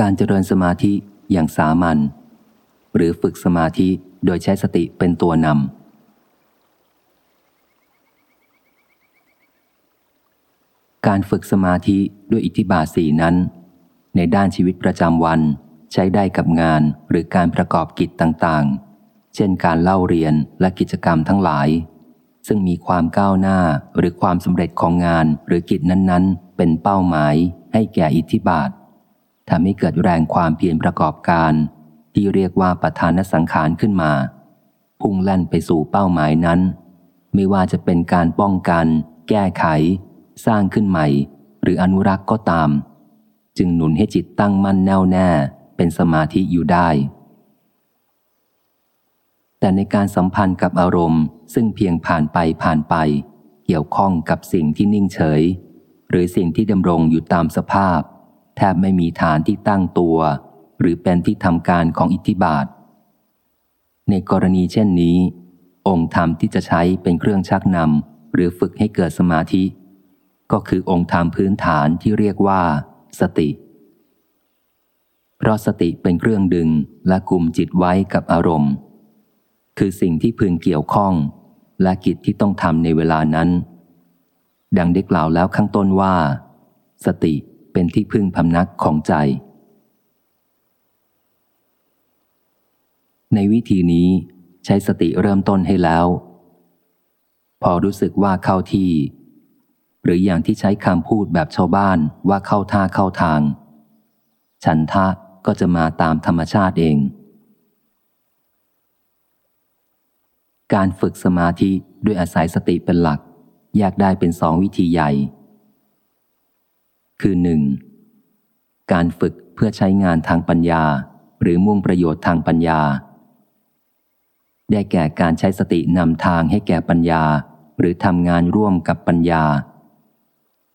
การเจริญสมาธิอย่างสามัญหรือฝึกสมาธิโดยใช้สติเป็นตัวนำ การฝึกสมาธิด้วยอิทธิบาทสีนั้น ในด้านชีวิตประจำวันใช้ได้กับงานหรือการประกอบกิจต่างๆ เช่นการเล่าเรียนและกิจกรรมทั้งหลาย ซึ่งมีความก้าวหน้าหรือความสำเร็จของงานหรือกิจนั้นๆ เป็นเป้าหมายให้แก่อิทธิบาท ทำให้เกิดแรงความเพียรประกอบการ ที่เรียกว่าประธานสังขารขึ้นมา พุ่งแล่นไปสู่เป้าหมายนั้น ไม่ว่าจะเป็นการป้องกัน แก้ไข สร้างขึ้นใหม่ หรืออนุรักษ์ก็ตาม จึงหนุนให้จิตตั้งมั่นแน่วแน่ เป็นสมาธิอยู่ได้ แต่ในการสัมพันธ์กับอารมณ์ ซึ่งเพียงผ่านไปผ่านไป เกี่ยวข้องกับสิ่งที่นิ่งเฉย หรือสิ่งที่ดำรงอยู่ตามสภาพ แทบไม่มีฐานที่ตั้งตัว หรือเป็นที่ทำการของอิทธิบาท ในกรณีเช่นนี้ องค์ธรรมที่จะใช้เป็นเครื่องชักนำหรือฝึกให้เกิดสมาธิ ก็คือองค์ธรรมพื้นฐานที่เรียกว่า สติ เพราะสติเป็นเครื่องดึงและกลุ่มจิตไว้กับอารมณ์ คือสิ่งที่พึงเกี่ยวข้อง และกิจที่ต้องทำในเวลานั้น ดังได้กล่าวแล้วข้างต้นว่า สติ เป็นที่พึ่งพำนักของใจ ในวิธีนี้ใช้สติเริ่มต้นให้แล้ว พอรู้สึกว่าเข้าที่ หรืออย่างที่ใช้คำพูดแบบชาวบ้านว่าเข้าท่าเข้าทาง ฉันทะก็จะมาตามธรรมชาติเอง การฝึกสมาธิด้วยอาศัยสติเป็นหลัก แยกได้เป็นสองวิธีใหญ่ คือหนึ่งการฝึกเพื่อใช้งานทางปัญญา หรือมุ่งประโยชน์ทางปัญญา ได้แก่การใช้สตินำทางให้แก่ปัญญา หรือทำงานร่วมกับปัญญา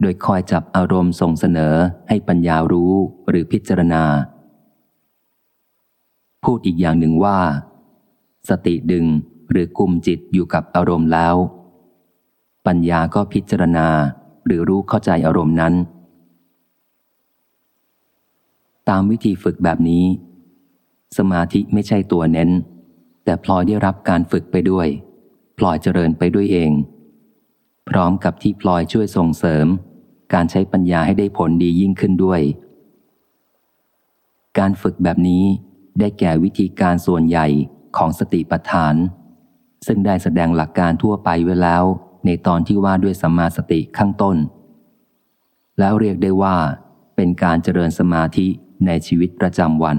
โดยคอยจับอารมณ์ส่งเสนอให้ปัญญารู้หรือพิจารณา พูดอีกอย่างหนึ่งว่า สติดึงหรือกุมจิตอยู่กับอารมณ์แล้ว ปัญญาก็พิจารณาหรือรู้เข้าใจอารมณ์นั้น ตามวิธีฝึกแบบนี้ สมาธิไม่ใช่ตัวเน้น แต่พลอยได้รับการฝึกไปด้วย พลอยเจริญไปด้วยเอง พร้อมกับที่พลอยช่วยส่งเสริม การใช้ปัญญาให้ได้ผลดียิ่งขึ้นด้วย การฝึกแบบนี้ได้แก่วิธีการส่วนใหญ่ของสติปัฏฐาน ซึ่งได้แสดงหลักการทั่วไปไว้แล้ว ในตอนที่ว่าด้วยสัมมาสติข้างต้น แล้วเรียกได้ว่าเป็นการเจริญสมาธิ ในชีวิตประจำวัน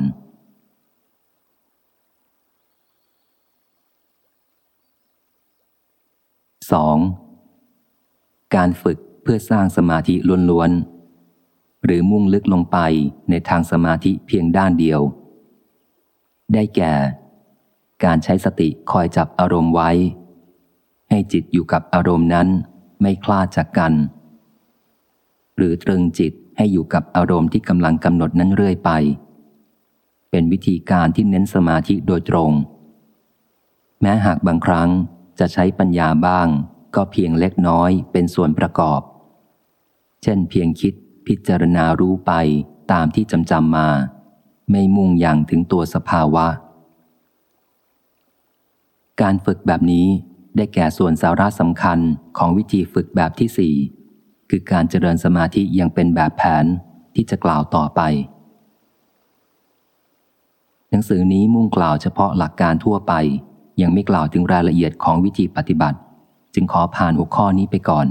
2. การฝึกเพื่อสร้างสมาธิล้วนๆ หรือมุ่งลึกลงไปในทางสมาธิเพียงด้านเดียว ได้แก่ การใช้สติคอยจับอารมณ์ไว้ ให้จิตอยู่กับอารมณ์นั้นไม่คลาดจากกัน หรือตรึงจิต ให้อยู่กับอารมณ์ที่กำลังกำหนดนั้นเรื่อยไป เป็นวิธีการที่เน้นสมาธิโดยตรง แม้หากบางครั้งจะใช้ปัญญาบ้าง ก็เพียงเล็กน้อยเป็นส่วนประกอบ เช่นเพียงคิดพิจารณารู้ไปตามที่จำจำมา ไม่มุ่งอย่างถึงตัวสภาวะ การฝึกแบบนี้ได้แก่ส่วนสาระสำคัญของวิธีฝึกแบบที่สี่ คือการเจริญสมาธิยังเป็นแบบแผนที่จะกล่าวต่อไป หนังสือนี้มุ่งกล่าวเฉพาะหลักการทั่วไป ยังไม่กล่าวถึงรายละเอียดของวิธีปฏิบัติ จึงขอผ่านหัวข้อนี้ไปก่อน